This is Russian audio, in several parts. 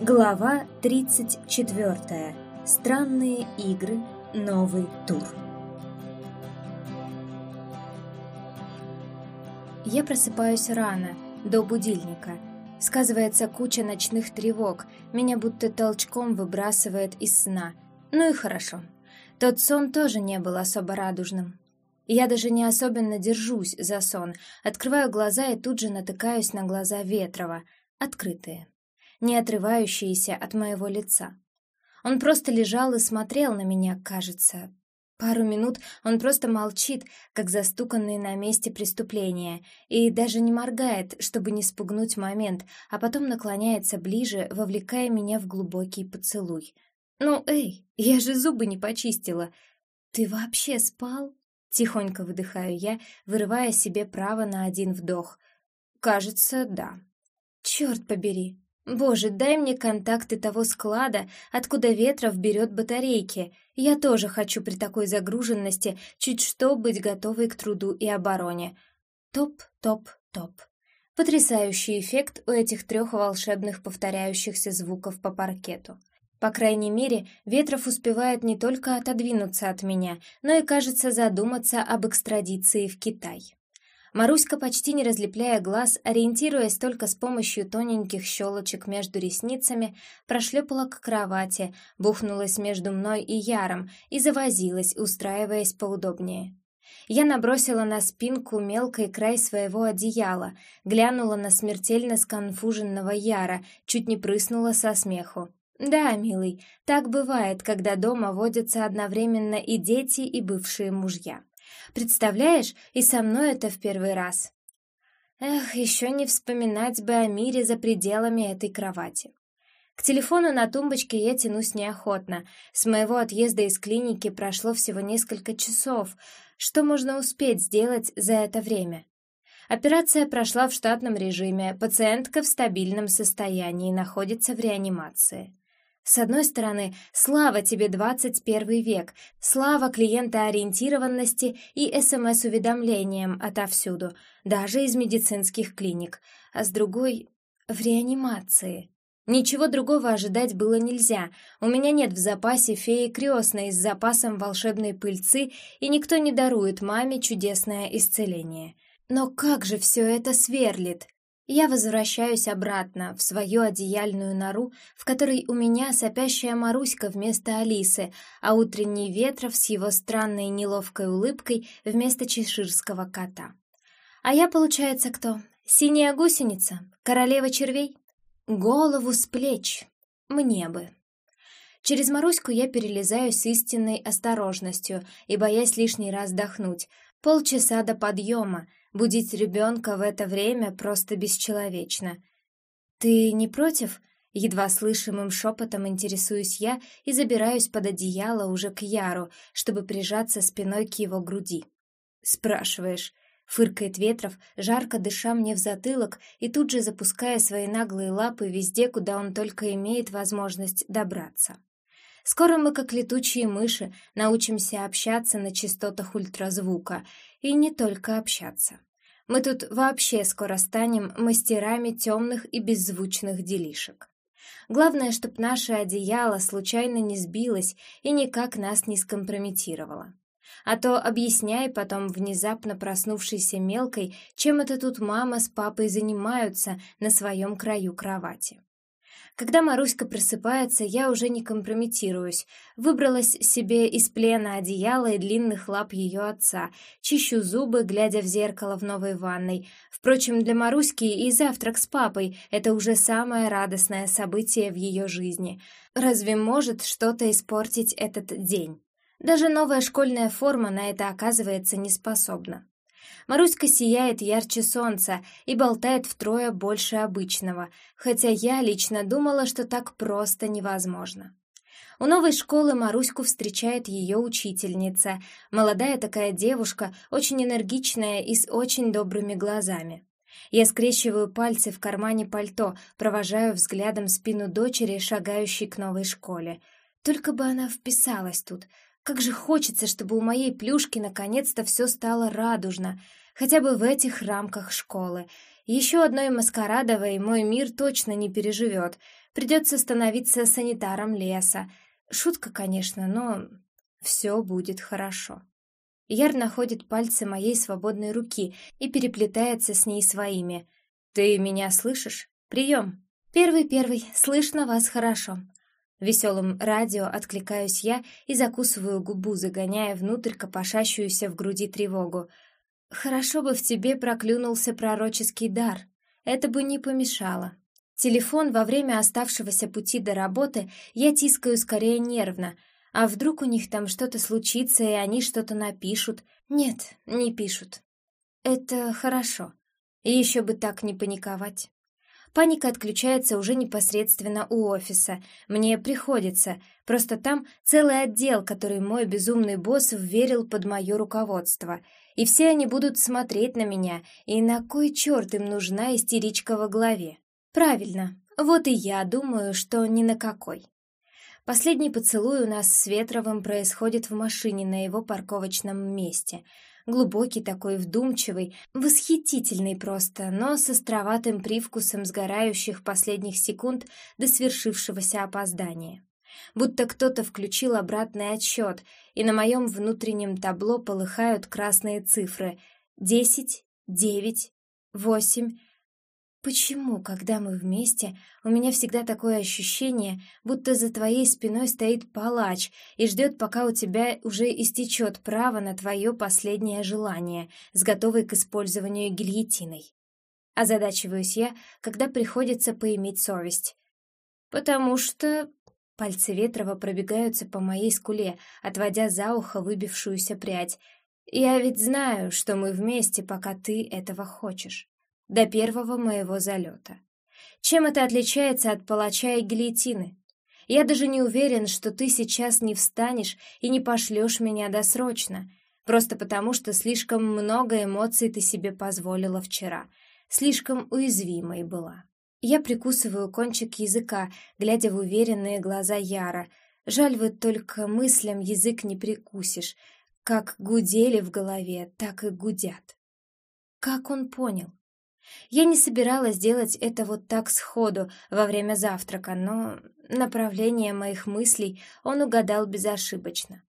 Глава 34. Странные игры. Новый тур. Я просыпаюсь рано, до будильника. Сказывается куча ночных тревог, меня будто толчком выбрасывает из сна. Ну и хорошо. Тот сон тоже не был особо радужным. Я даже не особенно держусь за сон, открываю глаза и тут же натыкаюсь на глаза Ветрова, открытые не отрывающиеся от моего лица. Он просто лежал и смотрел на меня, кажется. Пару минут он просто молчит, как застуканный на месте преступления, и даже не моргает, чтобы не спугнуть момент, а потом наклоняется ближе, вовлекая меня в глубокий поцелуй. «Ну, эй, я же зубы не почистила. Ты вообще спал?» Тихонько выдыхаю я, вырывая себе право на один вдох. «Кажется, да». «Черт побери, Боже, дай мне контакты того склада, откуда Ветров берет батарейки. Я тоже хочу при такой загруженности чуть что быть готовой к труду и обороне. Топ, топ, топ. Потрясающий эффект у этих трех волшебных повторяющихся звуков по паркету. По крайней мере, Ветров успевает не только отодвинуться от меня, но и, кажется, задуматься об экстрадиции в Китай. Маруська, почти не разлепляя глаз, ориентируясь только с помощью тоненьких щелочек между ресницами, прошлепала к кровати, бухнулась между мной и Яром и завозилась, устраиваясь поудобнее. Я набросила на спинку мелкий край своего одеяла, глянула на смертельно сконфуженного Яра, чуть не прыснула со смеху. «Да, милый, так бывает, когда дома водятся одновременно и дети, и бывшие мужья». Представляешь, и со мной это в первый раз. Эх, еще не вспоминать бы о мире за пределами этой кровати. К телефону на тумбочке я тянусь неохотно. С моего отъезда из клиники прошло всего несколько часов. Что можно успеть сделать за это время? Операция прошла в штатном режиме, пациентка в стабильном состоянии, находится в реанимации. С одной стороны, слава тебе 21 век, слава клиентоориентированности и СМС-уведомлениям отовсюду, даже из медицинских клиник, а с другой — в реанимации. Ничего другого ожидать было нельзя. У меня нет в запасе феи крестной с запасом волшебной пыльцы, и никто не дарует маме чудесное исцеление. Но как же все это сверлит! Я возвращаюсь обратно в свою одеяльную нору, в которой у меня сопящая Маруська вместо Алисы, а утренний Ветров с его странной неловкой улыбкой вместо чеширского кота. А я, получается, кто? Синяя гусеница? Королева червей? Голову с плеч. Мне бы. Через Маруську я перелезаю с истинной осторожностью и боясь лишний раз вдохнуть. Полчаса до подъема — Будить ребенка в это время просто бесчеловечно. «Ты не против?» Едва слышимым шепотом интересуюсь я и забираюсь под одеяло уже к Яру, чтобы прижаться спиной к его груди. «Спрашиваешь?» — фыркает Ветров, жарко дыша мне в затылок и тут же запуская свои наглые лапы везде, куда он только имеет возможность добраться. Скоро мы, как летучие мыши, научимся общаться на частотах ультразвука, и не только общаться. Мы тут вообще скоро станем мастерами темных и беззвучных делишек. Главное, чтоб наше одеяло случайно не сбилось и никак нас не скомпрометировало. А то объясняй потом внезапно проснувшейся мелкой, чем это тут мама с папой занимаются на своем краю кровати. Когда Маруська просыпается, я уже не компрометируюсь. Выбралась себе из плена одеяла и длинных лап ее отца, чищу зубы, глядя в зеркало в новой ванной. Впрочем, для Маруськи и завтрак с папой — это уже самое радостное событие в ее жизни. Разве может что-то испортить этот день? Даже новая школьная форма на это оказывается не способна. Маруська сияет ярче солнца и болтает втрое больше обычного, хотя я лично думала, что так просто невозможно. У новой школы Маруську встречает ее учительница, молодая такая девушка, очень энергичная и с очень добрыми глазами. Я скрещиваю пальцы в кармане пальто, провожаю взглядом спину дочери, шагающей к новой школе. Только бы она вписалась тут, как же хочется, чтобы у моей плюшки наконец-то все стало радужно, хотя бы в этих рамках школы. Еще одной маскарадовой мой мир точно не переживет. Придется становиться санитаром леса. Шутка, конечно, но все будет хорошо. Яр находит пальцы моей свободной руки и переплетается с ней своими. «Ты меня слышишь? Прием!» «Первый-первый, слышно вас хорошо». Веселым радио откликаюсь я и закусываю губу, загоняя внутрь копошащуюся в груди тревогу. Хорошо бы в тебе проклюнулся пророческий дар. Это бы не помешало. Телефон во время оставшегося пути до работы я тискаю скорее нервно — а вдруг у них там что-то случится, и они что-то напишут? Нет, не пишут. Это хорошо. Еще бы так не паниковать. Паника отключается уже непосредственно у офиса. Мне приходится. Просто там целый отдел, который мой безумный босс вверил под мое руководство. И все они будут смотреть на меня, и на кой черт им нужна истеричка во главе? Правильно, вот и я думаю, что ни на какой. Последний поцелуй у нас с Ветровым происходит в машине на его парковочном месте. Глубокий такой, вдумчивый, восхитительный просто, но с островатым привкусом сгорающих последних секунд до свершившегося опоздания. Будто кто-то включил обратный отсчет, и на моем внутреннем табло полыхают красные цифры. Десять, девять, восемь, Почему, когда мы вместе, у меня всегда такое ощущение, будто за твоей спиной стоит палач и ждет, пока у тебя уже истечет право на твое последнее желание, с готовой к использованию гильотиной? Озадачиваюсь я, когда приходится поиметь совесть. Потому что... Пальцы Ветрова пробегаются по моей скуле, отводя за ухо выбившуюся прядь. Я ведь знаю, что мы вместе, пока ты этого хочешь до первого моего залета. Чем это отличается от палача и гильотины? Я даже не уверен, что ты сейчас не встанешь и не пошлешь меня досрочно, просто потому что слишком много эмоций ты себе позволила вчера, слишком уязвимой была. Я прикусываю кончик языка, глядя в уверенные глаза Яра. Жаль вот только мыслям язык не прикусишь. Как гудели в голове, так и гудят. Как он понял? Я не собиралась делать это вот так сходу во время завтрака, но направление моих мыслей он угадал безошибочно.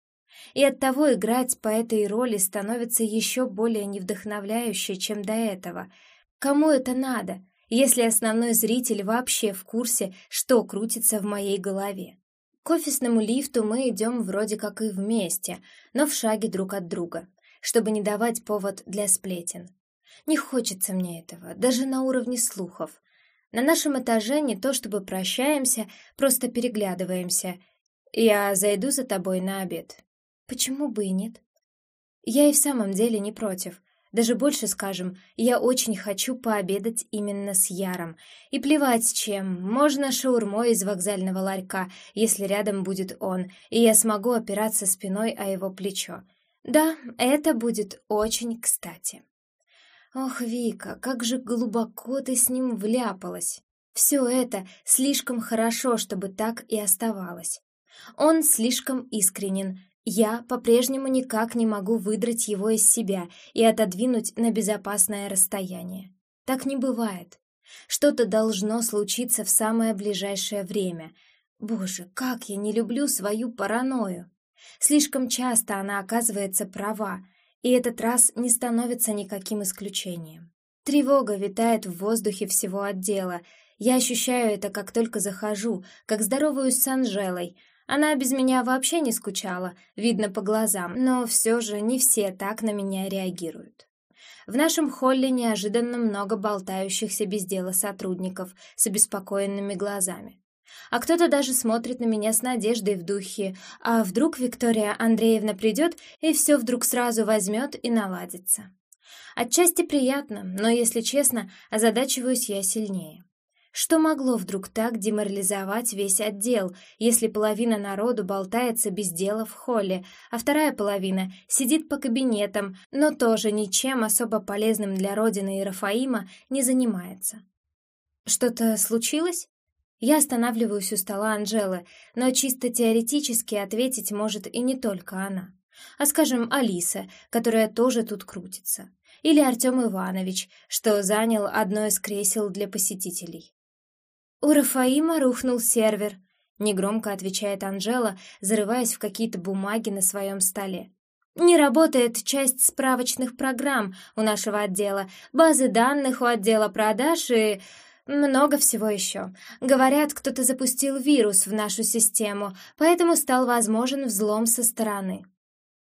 И оттого играть по этой роли становится еще более невдохновляюще, чем до этого. Кому это надо, если основной зритель вообще в курсе, что крутится в моей голове? К офисному лифту мы идем вроде как и вместе, но в шаге друг от друга, чтобы не давать повод для сплетен. Не хочется мне этого, даже на уровне слухов. На нашем этаже не то чтобы прощаемся, просто переглядываемся. Я зайду за тобой на обед. Почему бы и нет? Я и в самом деле не против. Даже больше скажем, я очень хочу пообедать именно с Яром. И плевать с чем, можно шаурмой из вокзального ларька, если рядом будет он, и я смогу опираться спиной о его плечо. Да, это будет очень кстати. Ох, Вика, как же глубоко ты с ним вляпалась. Все это слишком хорошо, чтобы так и оставалось. Он слишком искренен. Я по-прежнему никак не могу выдрать его из себя и отодвинуть на безопасное расстояние. Так не бывает. Что-то должно случиться в самое ближайшее время. Боже, как я не люблю свою паранойю. Слишком часто она оказывается права, и этот раз не становится никаким исключением. Тревога витает в воздухе всего отдела. Я ощущаю это, как только захожу, как здороваюсь с Анжелой. Она без меня вообще не скучала, видно по глазам, но все же не все так на меня реагируют. В нашем холле неожиданно много болтающихся без дела сотрудников с обеспокоенными глазами. А кто-то даже смотрит на меня с надеждой в духе, а вдруг Виктория Андреевна придет и все вдруг сразу возьмет и наладится. Отчасти приятно, но, если честно, озадачиваюсь я сильнее. Что могло вдруг так деморализовать весь отдел, если половина народу болтается без дела в холле, а вторая половина сидит по кабинетам, но тоже ничем особо полезным для Родины и Рафаима не занимается? Что-то случилось? Я останавливаюсь у стола Анжелы, но чисто теоретически ответить может и не только она. А скажем, Алиса, которая тоже тут крутится. или Артем Иванович, что занял одно из кресел для посетителей. У Рафаима рухнул сервер, негромко отвечает Анжела, зарываясь в какие-то бумаги на своем столе. Не работает часть справочных программ у нашего отдела, базы данных у отдела продаж и много всего еще. Говорят, кто-то запустил вирус в нашу систему, поэтому стал возможен взлом со стороны.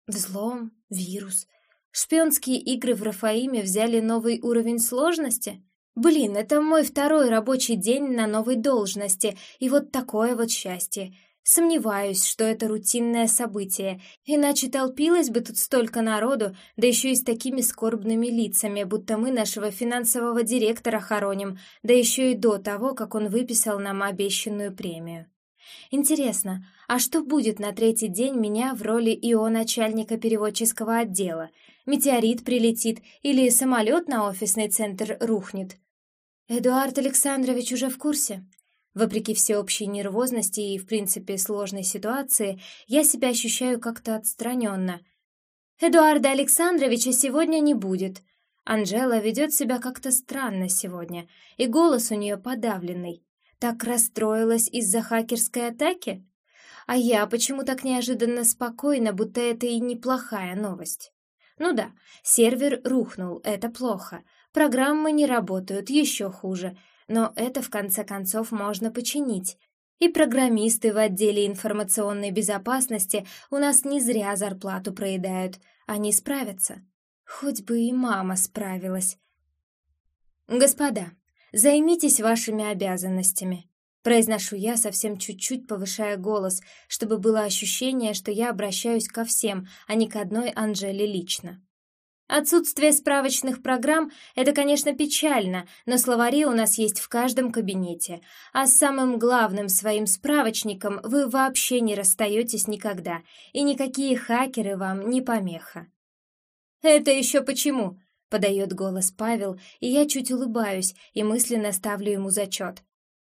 Взлом? Вирус? Шпионские игры в Рафаиме взяли новый уровень сложности? Блин, это мой второй рабочий день на новой должности, и вот такое вот счастье. Сомневаюсь, что это рутинное событие, иначе толпилось бы тут столько народу, да еще и с такими скорбными лицами, будто мы нашего финансового директора хороним, да еще и до того, как он выписал нам обещанную премию. Интересно, а что будет на третий день меня в роли ИО начальника переводческого отдела? Метеорит прилетит или самолет на офисный центр рухнет? Эдуард Александрович уже в курсе? Вопреки всеобщей нервозности и, в принципе, сложной ситуации, я себя ощущаю как-то отстраненно. «Эдуарда Александровича сегодня не будет», Анжела ведет себя как-то странно сегодня, и голос у нее подавленный. Так расстроилась из-за хакерской атаки? А я почему так неожиданно спокойно, будто это и неплохая новость? Ну да, сервер рухнул, это плохо. Программы не работают, еще хуже но это в конце концов можно починить. И программисты в отделе информационной безопасности у нас не зря зарплату проедают, они справятся. Хоть бы и мама справилась. «Господа, займитесь вашими обязанностями», Произношу я совсем чуть-чуть, повышая голос, чтобы было ощущение, что я обращаюсь ко всем, а не к одной Анжеле лично. Отсутствие справочных программ — это, конечно, печально, но словари у нас есть в каждом кабинете, а с самым главным своим справочником вы вообще не расстаетесь никогда, и никакие хакеры вам не помеха. «Это еще почему?» — подает голос Павел, и я чуть улыбаюсь и мысленно ставлю ему зачет.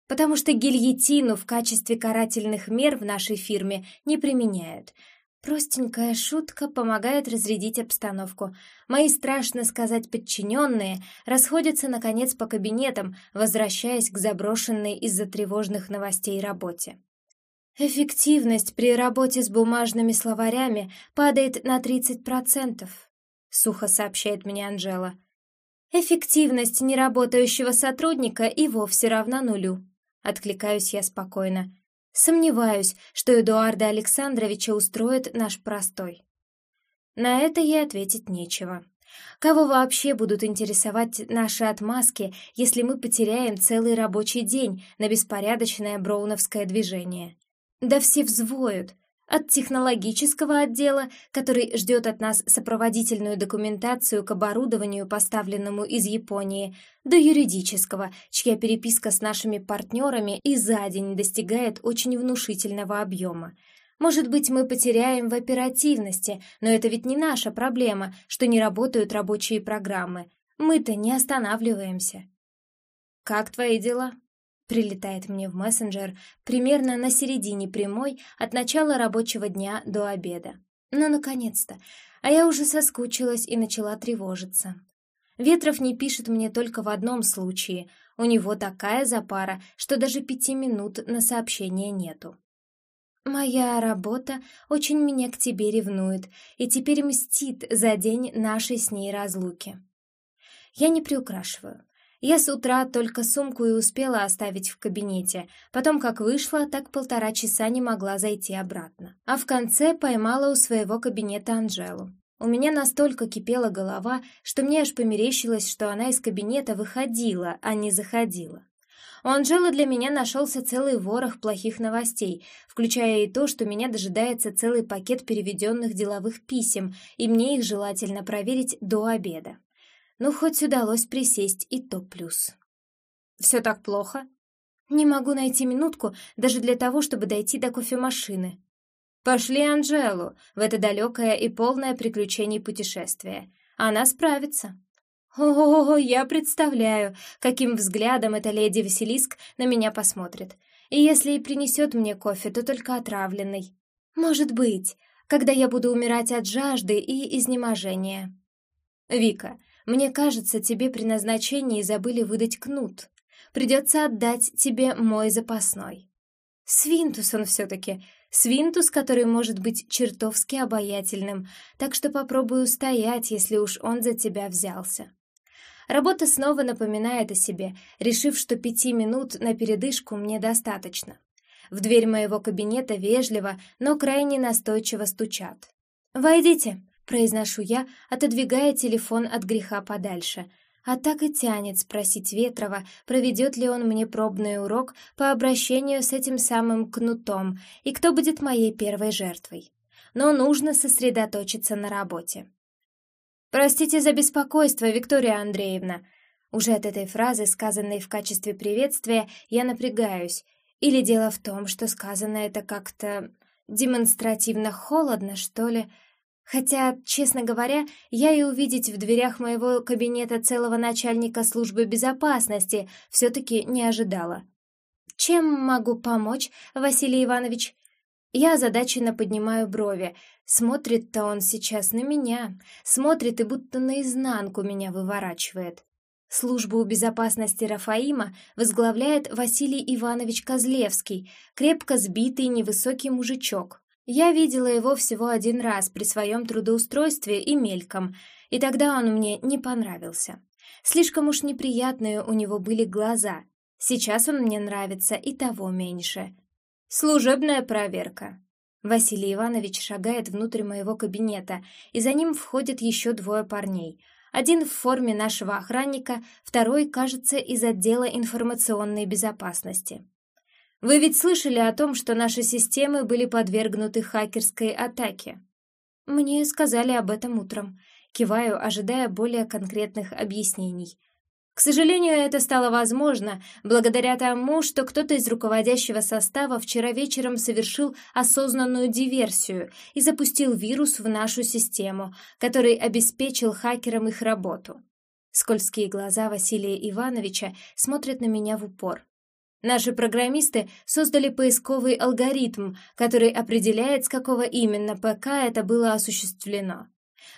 «Потому что гильотину в качестве карательных мер в нашей фирме не применяют». Простенькая шутка помогает разрядить обстановку. Мои, страшно сказать, подчиненные расходятся, наконец, по кабинетам, возвращаясь к заброшенной из-за тревожных новостей работе. Эффективность при работе с бумажными словарями падает на 30%, сухо сообщает мне Анжела. Эффективность неработающего сотрудника и вовсе равна нулю. Откликаюсь я спокойно. Сомневаюсь, что Эдуарда Александровича устроит наш простой. На это ей ответить нечего. Кого вообще будут интересовать наши отмазки, если мы потеряем целый рабочий день на беспорядочное броуновское движение? Да все взвоют, от технологического отдела, который ждет от нас сопроводительную документацию к оборудованию, поставленному из Японии, до юридического, чья переписка с нашими партнерами и за день достигает очень внушительного объема. Может быть, мы потеряем в оперативности, но это ведь не наша проблема, что не работают рабочие программы. Мы-то не останавливаемся. «Как твои дела?» Прилетает мне в мессенджер примерно на середине прямой от начала рабочего дня до обеда. Ну, наконец-то. А я уже соскучилась и начала тревожиться. Ветров не пишет мне только в одном случае. У него такая запара, что даже пяти минут на сообщение нету. «Моя работа очень меня к тебе ревнует и теперь мстит за день нашей с ней разлуки». Я не приукрашиваю. Я с утра только сумку и успела оставить в кабинете, потом как вышла, так полтора часа не могла зайти обратно. А в конце поймала у своего кабинета Анжелу. У меня настолько кипела голова, что мне аж померещилось, что она из кабинета выходила, а не заходила. У Анжелы для меня нашелся целый ворох плохих новостей, включая и то, что меня дожидается целый пакет переведенных деловых писем, и мне их желательно проверить до обеда. Ну, хоть удалось присесть, и то плюс. «Все так плохо?» «Не могу найти минутку даже для того, чтобы дойти до кофемашины». «Пошли Анжелу в это далекое и полное приключений путешествие. Она справится». «О, я представляю, каким взглядом эта леди Василиск на меня посмотрит. И если и принесет мне кофе, то только отравленный. Может быть, когда я буду умирать от жажды и изнеможения». «Вика, Мне кажется, тебе при назначении забыли выдать кнут. Придется отдать тебе мой запасной. Свинтус он все-таки. Свинтус, который может быть чертовски обаятельным, так что попробую устоять, если уж он за тебя взялся. Работа снова напоминает о себе, решив, что пяти минут на передышку мне достаточно. В дверь моего кабинета вежливо, но крайне настойчиво стучат. «Войдите», — произношу я, отодвигая телефон от греха подальше. А так и тянет спросить Ветрова, проведет ли он мне пробный урок по обращению с этим самым кнутом и кто будет моей первой жертвой. Но нужно сосредоточиться на работе. «Простите за беспокойство, Виктория Андреевна». Уже от этой фразы, сказанной в качестве приветствия, я напрягаюсь. Или дело в том, что сказано это как-то демонстративно холодно, что ли? Хотя, честно говоря, я и увидеть в дверях моего кабинета целого начальника службы безопасности все-таки не ожидала. «Чем могу помочь, Василий Иванович?» Я озадаченно поднимаю брови. Смотрит-то он сейчас на меня. Смотрит и будто наизнанку меня выворачивает. Службу безопасности Рафаима возглавляет Василий Иванович Козлевский, крепко сбитый невысокий мужичок. Я видела его всего один раз при своем трудоустройстве и мельком, и тогда он мне не понравился. Слишком уж неприятные у него были глаза. Сейчас он мне нравится и того меньше. «Служебная проверка». Василий Иванович шагает внутрь моего кабинета, и за ним входят еще двое парней. Один в форме нашего охранника, второй, кажется, из отдела информационной безопасности. Вы ведь слышали о том, что наши системы были подвергнуты хакерской атаке? Мне сказали об этом утром. Киваю, ожидая более конкретных объяснений. К сожалению, это стало возможно благодаря тому, что кто-то из руководящего состава вчера вечером совершил осознанную диверсию и запустил вирус в нашу систему, который обеспечил хакерам их работу. Скользкие глаза Василия Ивановича смотрят на меня в упор. Наши программисты создали поисковый алгоритм, который определяет, с какого именно ПК это было осуществлено.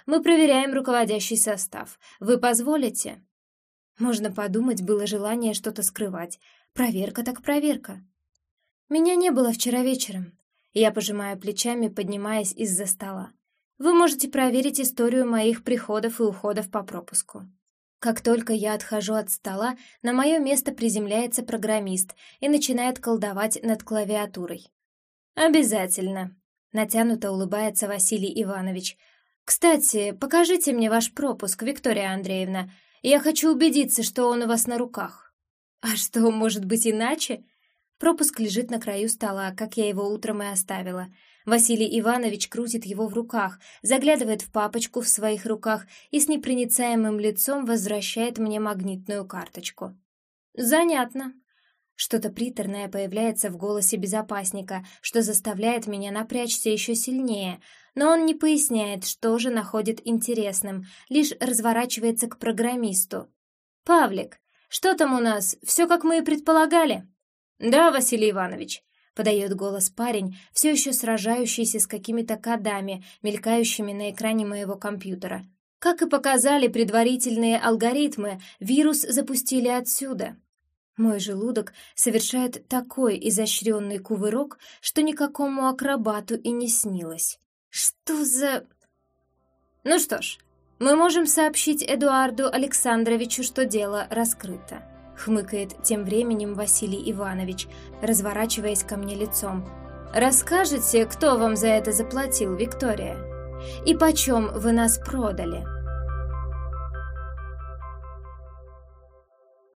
Мы проверяем руководящий состав. Вы позволите? Можно подумать, было желание что-то скрывать. Проверка так проверка. Меня не было вчера вечером. Я пожимаю плечами, поднимаясь из-за стола. Вы можете проверить историю моих приходов и уходов по пропуску. Как только я отхожу от стола, на мое место приземляется программист и начинает колдовать над клавиатурой. «Обязательно», — натянуто улыбается Василий Иванович. «Кстати, покажите мне ваш пропуск, Виктория Андреевна. Я хочу убедиться, что он у вас на руках». «А что, может быть иначе?» Пропуск лежит на краю стола, как я его утром и оставила. Василий Иванович крутит его в руках, заглядывает в папочку в своих руках и с непроницаемым лицом возвращает мне магнитную карточку. «Занятно», что-то приторное появляется в голосе безопасника, что заставляет меня напрячься еще сильнее, но он не поясняет, что же находит интересным, лишь разворачивается к программисту. «Павлик, что там у нас? Все, как мы и предполагали?» «Да, Василий Иванович», — подает голос парень, все еще сражающийся с какими-то кодами, мелькающими на экране моего компьютера. Как и показали предварительные алгоритмы, вирус запустили отсюда. Мой желудок совершает такой изощренный кувырок, что никакому акробату и не снилось. Что за... Ну что ж, мы можем сообщить Эдуарду Александровичу, что дело раскрыто. Хмыкает тем временем Василий Иванович, разворачиваясь ко мне лицом. Расскажете, кто вам за это заплатил, Виктория? И почем вы нас продали?»